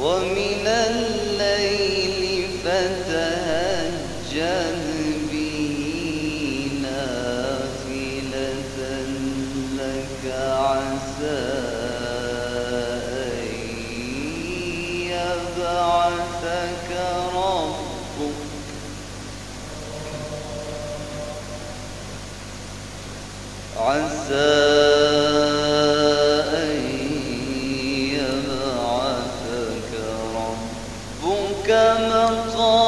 ومن الناس ربك مقام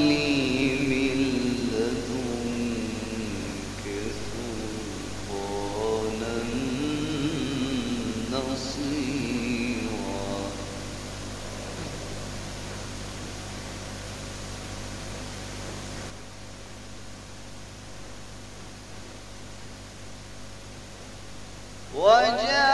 我见。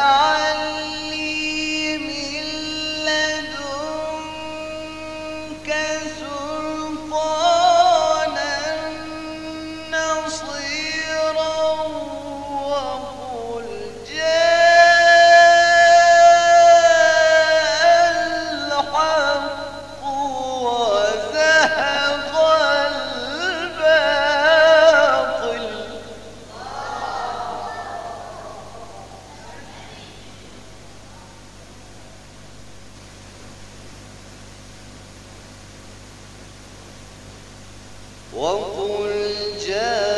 وقل جاء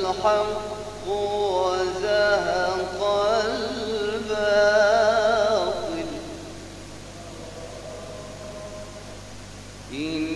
الحق وزهق الباطل إن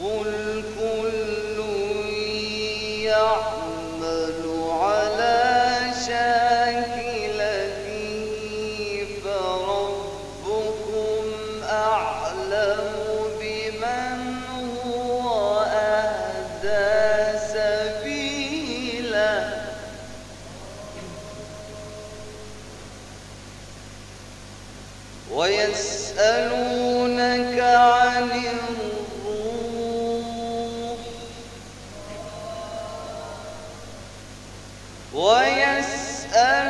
قل ويسأل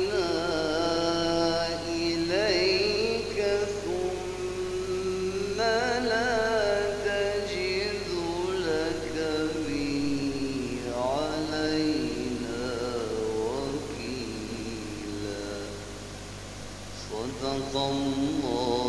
صدق الله